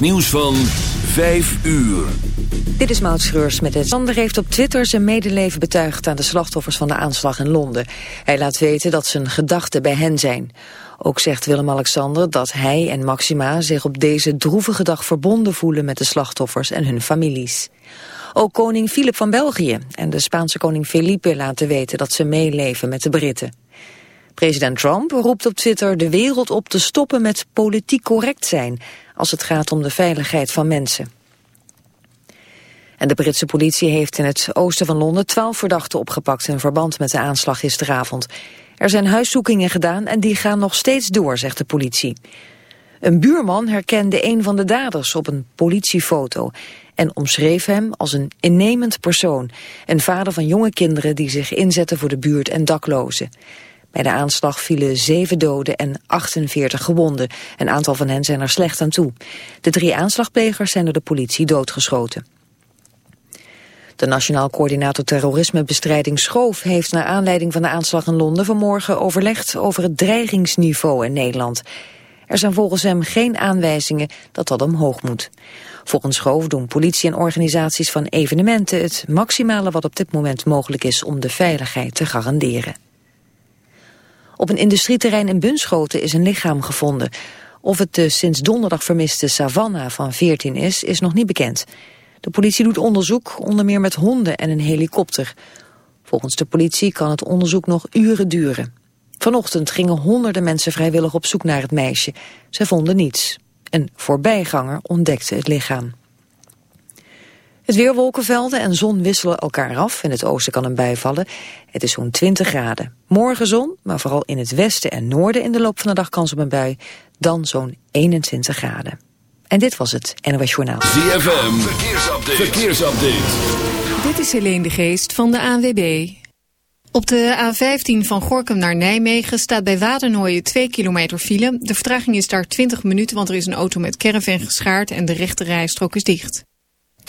nieuws van 5 uur. Dit is Maud Schreurs met het. Sander heeft op Twitter zijn medeleven betuigd aan de slachtoffers van de aanslag in Londen. Hij laat weten dat zijn gedachten bij hen zijn. Ook zegt Willem-Alexander dat hij en Maxima zich op deze droevige dag verbonden voelen met de slachtoffers en hun families. Ook koning Filip van België en de Spaanse koning Felipe laten weten dat ze meeleven met de Britten. President Trump roept op Twitter de wereld op te stoppen met politiek correct zijn als het gaat om de veiligheid van mensen. En de Britse politie heeft in het oosten van Londen twaalf verdachten opgepakt in verband met de aanslag gisteravond. Er zijn huiszoekingen gedaan en die gaan nog steeds door, zegt de politie. Een buurman herkende een van de daders op een politiefoto en omschreef hem als een innemend persoon, een vader van jonge kinderen die zich inzetten voor de buurt en daklozen. Bij de aanslag vielen zeven doden en 48 gewonden. Een aantal van hen zijn er slecht aan toe. De drie aanslagplegers zijn door de politie doodgeschoten. De Nationaal Coördinator Terrorismebestrijding Schoof heeft naar aanleiding van de aanslag in Londen vanmorgen overlegd over het dreigingsniveau in Nederland. Er zijn volgens hem geen aanwijzingen dat dat omhoog moet. Volgens Schoof doen politie en organisaties van evenementen het maximale wat op dit moment mogelijk is om de veiligheid te garanderen. Op een industrieterrein in Bunschoten is een lichaam gevonden. Of het de sinds donderdag vermiste Savannah van 14 is, is nog niet bekend. De politie doet onderzoek, onder meer met honden en een helikopter. Volgens de politie kan het onderzoek nog uren duren. Vanochtend gingen honderden mensen vrijwillig op zoek naar het meisje. Ze vonden niets. Een voorbijganger ontdekte het lichaam. Het weer wolkenvelden en zon wisselen elkaar af. In het oosten kan een bijvallen. Het is zo'n 20 graden. Morgen zon, maar vooral in het westen en noorden in de loop van de dag kans op een bui. Dan zo'n 21 graden. En dit was het NOS Journaal. ZFM, verkeersupdate. verkeersupdate. Dit is Helene de Geest van de ANWB. Op de A15 van Gorkum naar Nijmegen staat bij Wadernooien 2 kilometer file. De vertraging is daar 20 minuten, want er is een auto met caravan geschaard en de rechte rijstrook is dicht.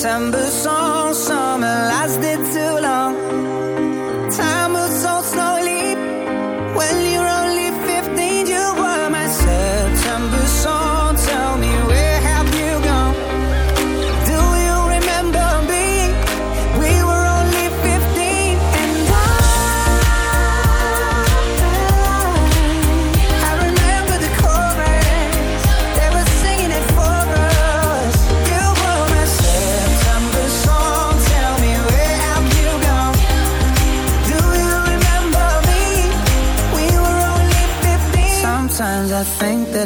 September song.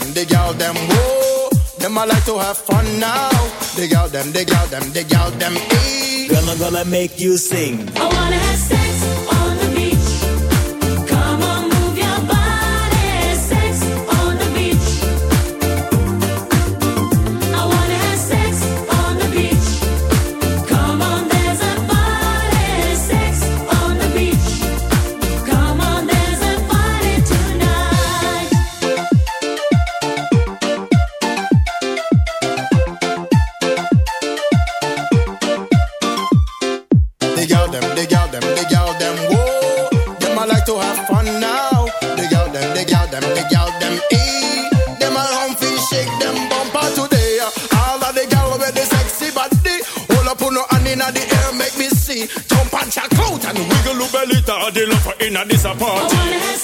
them, dig out them, whoa. Them I like to have fun now. Dig out them, dig out them, dig out them, eh. ee. Girl, I'm gonna make you sing. I wanna have sex. inna this apart.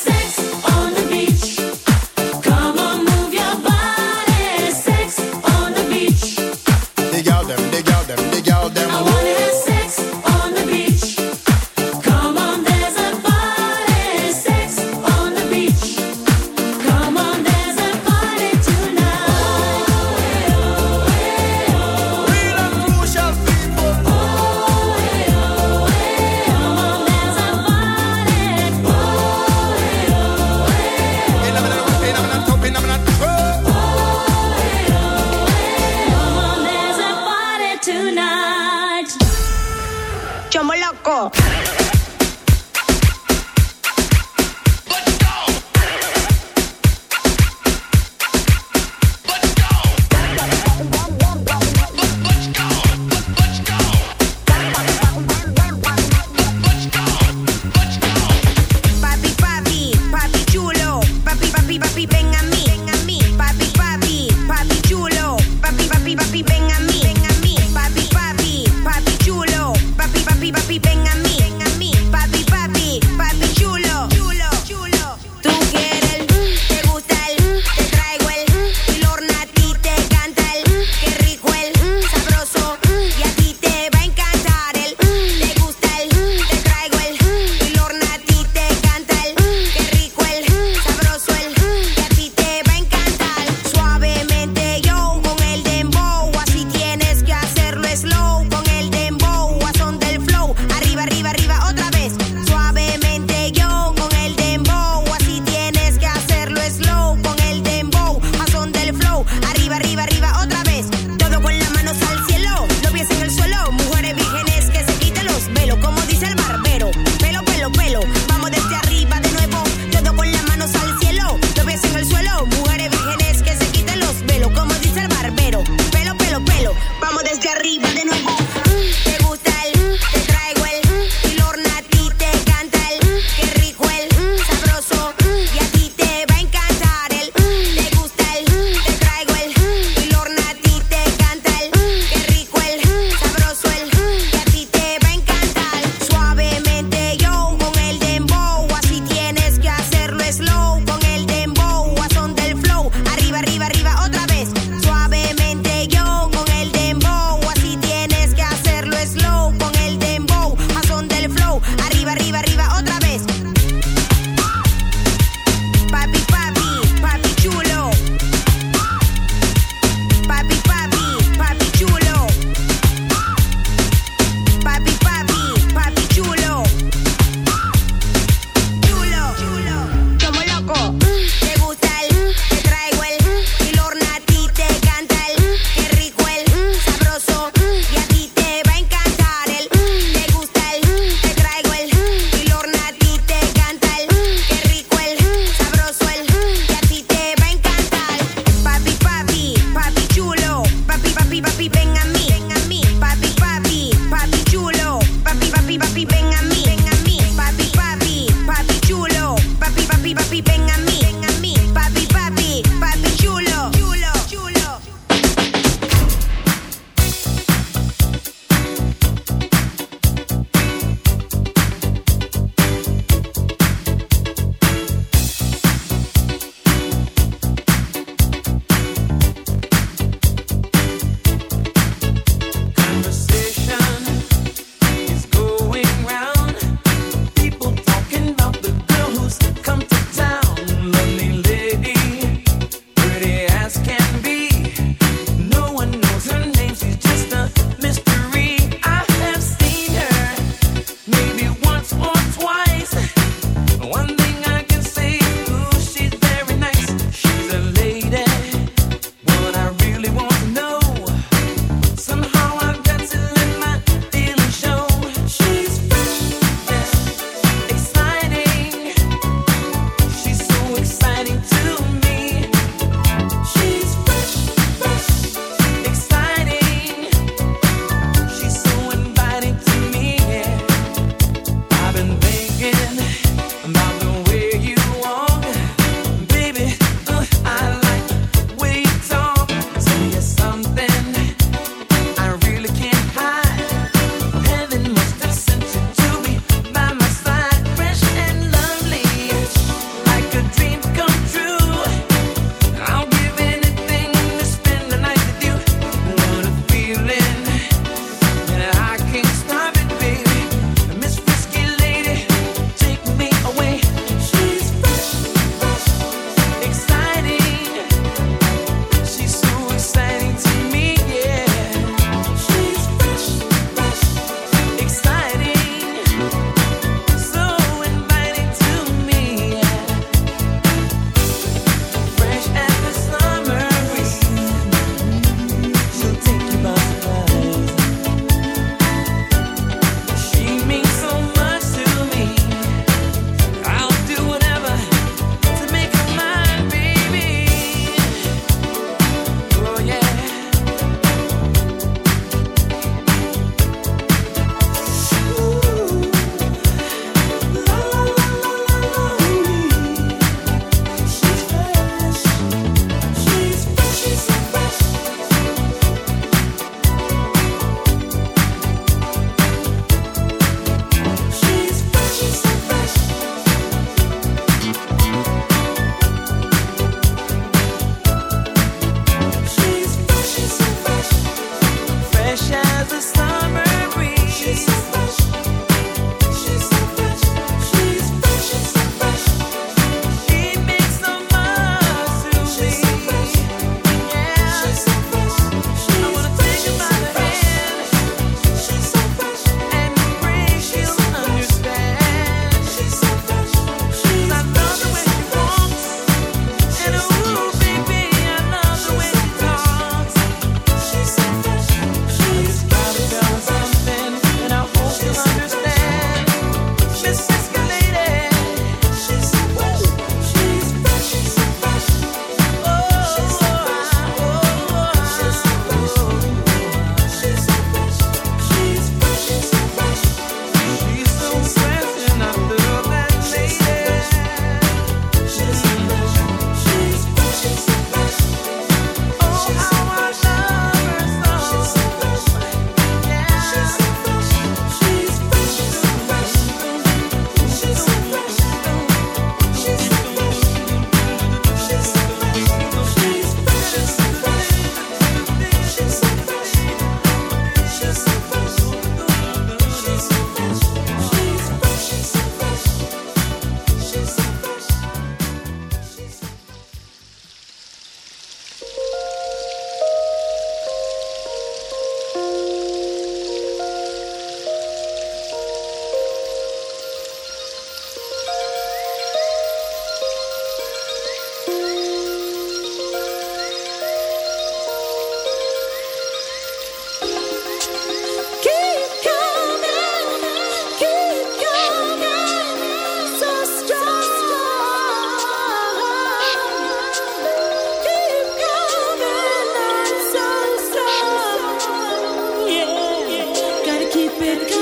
been good.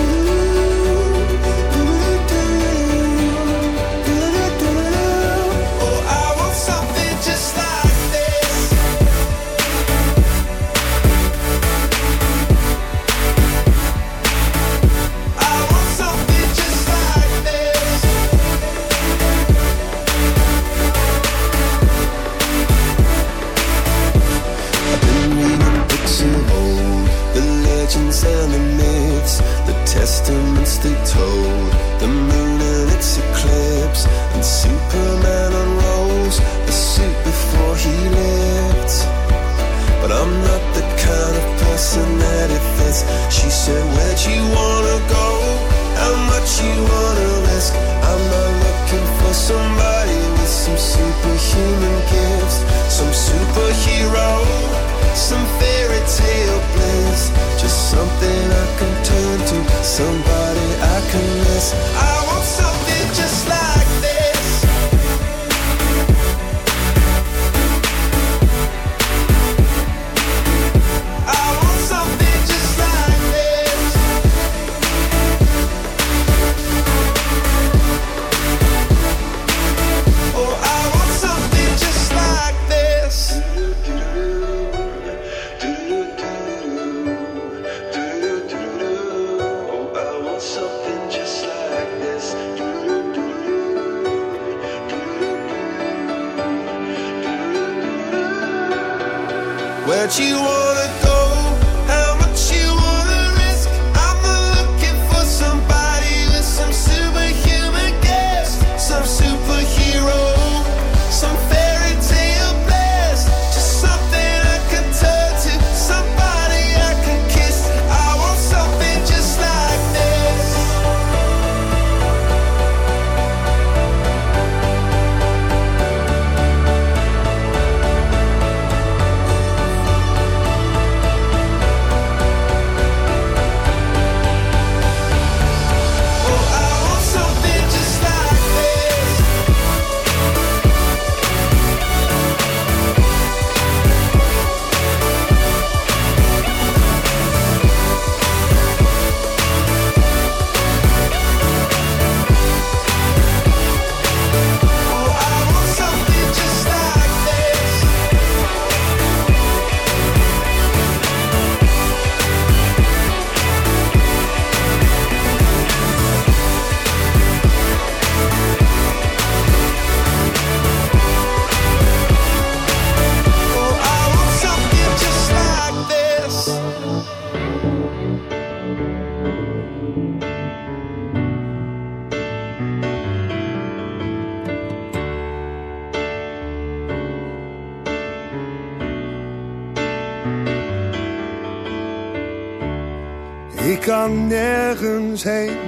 what you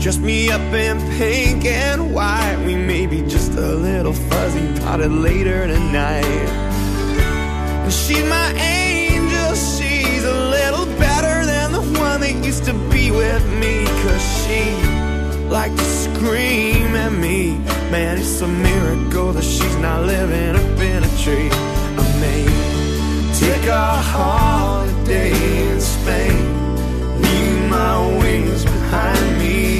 dress me up in pink and white, we may be just a little fuzzy potted later tonight. And she's my angel, she's a little better than the one that used to be with me. Cause she liked to scream at me. Man, it's a miracle that she's not living up in a tree. I may take a holiday in Spain, leave my wings behind me,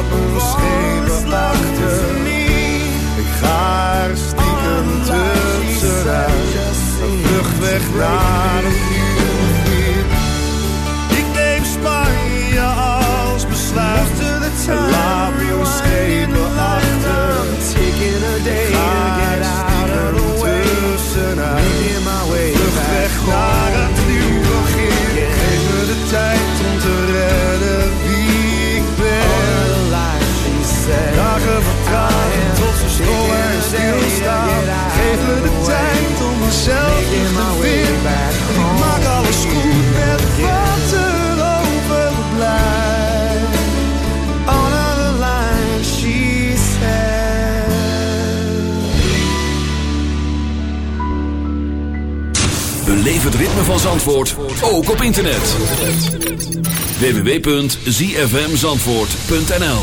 Laat mijn schepen achter. Ik ga er stiekem tussenuit. Een vlucht weg naar een nieuw. Ik neem Spanje als besluit. En laat mijn schepen achter. Taking a day Ik ga to get er out of the stiekem tussenuit. Way Vlucht weg naar mezelf terug te vinden. Ik maak alles goed met wat er overblijft. On the line, she said. Beleef het ritme van Zandvoort, ook op internet. www.zfmzandvoort.nl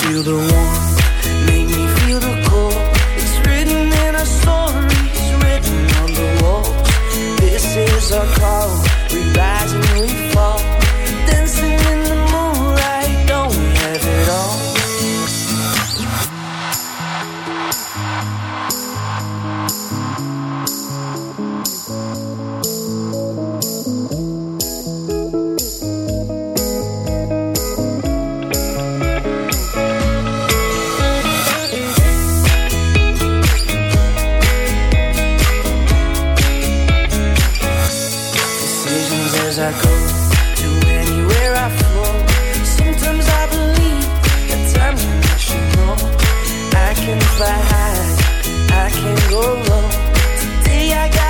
Feel the warmth, can fly high, I can go low. Today I got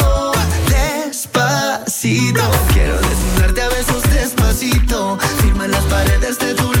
desde tu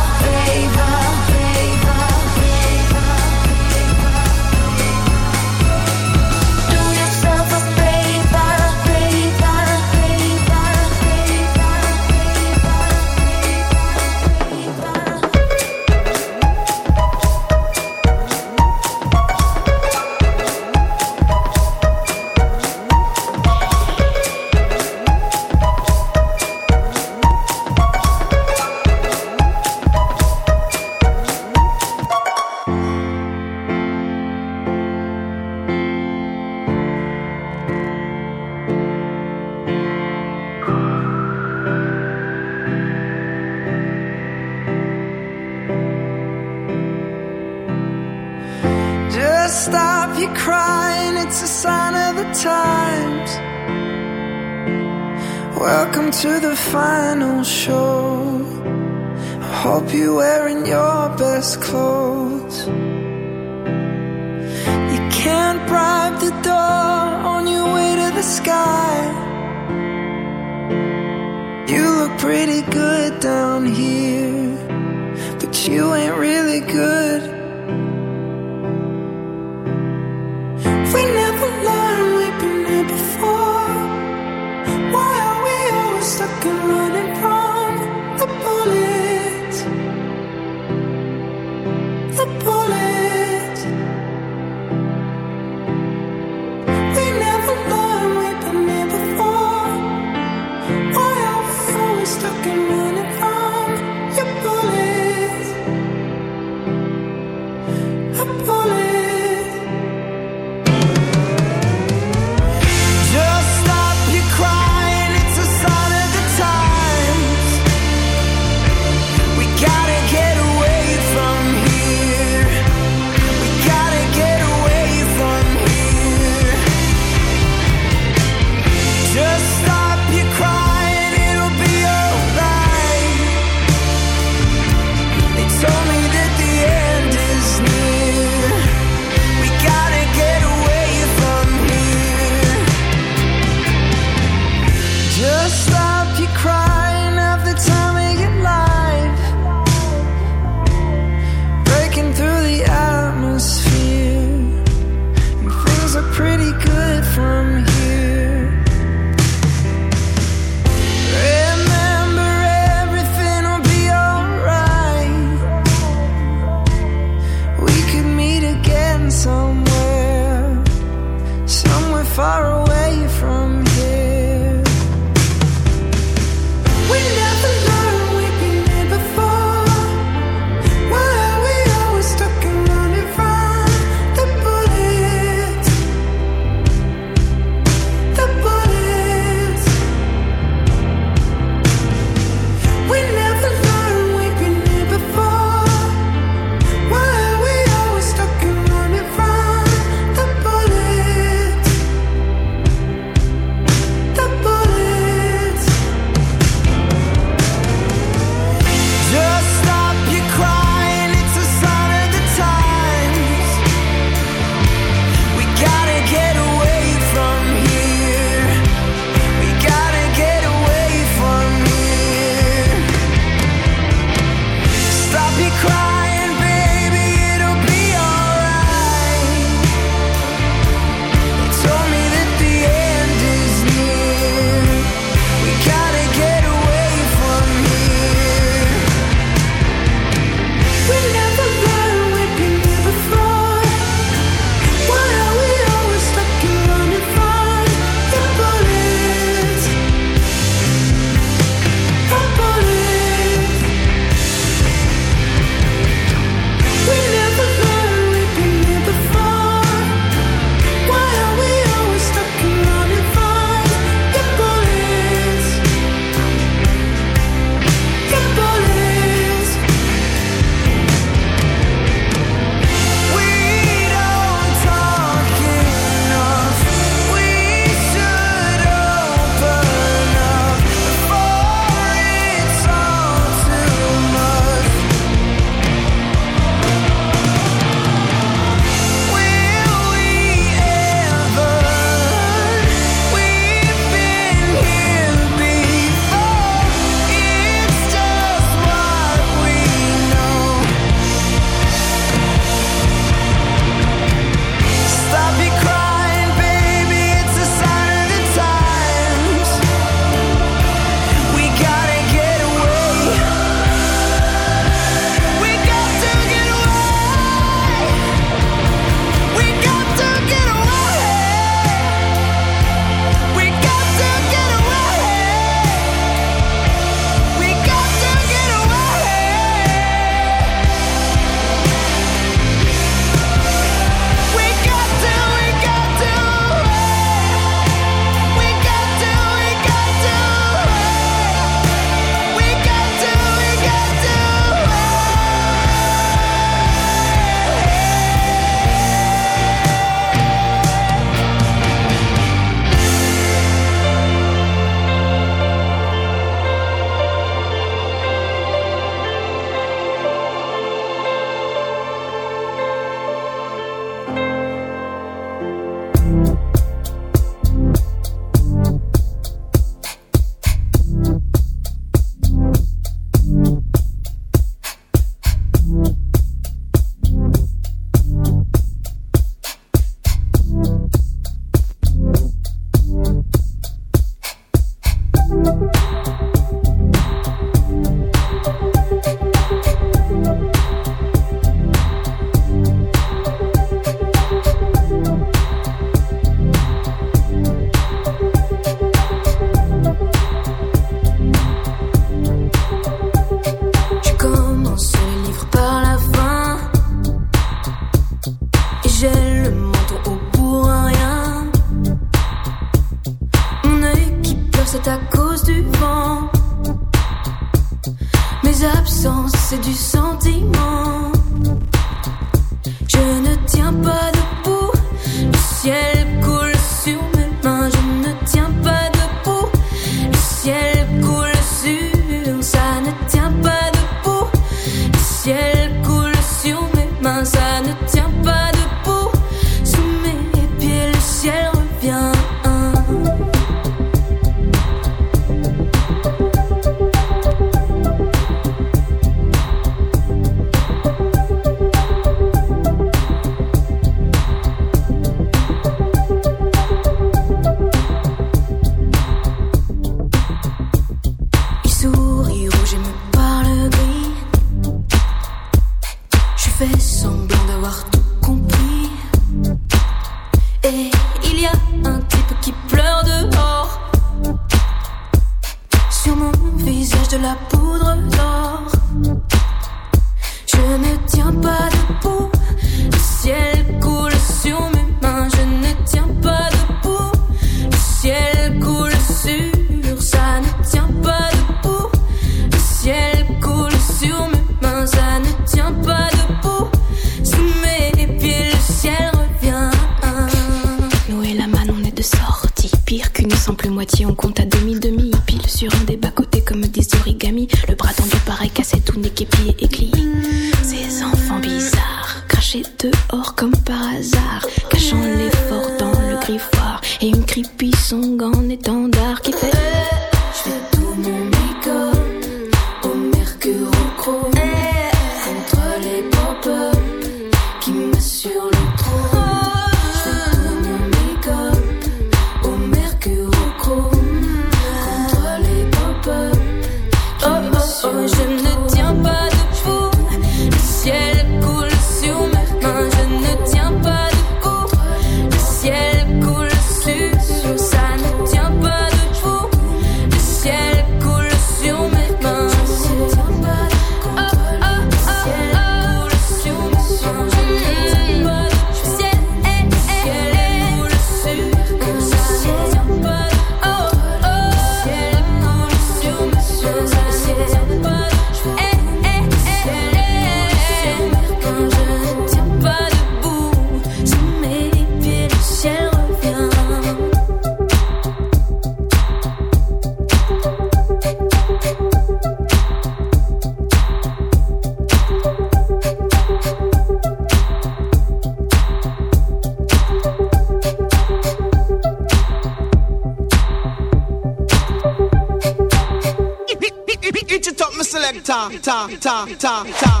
Ta, ta, ta, ta,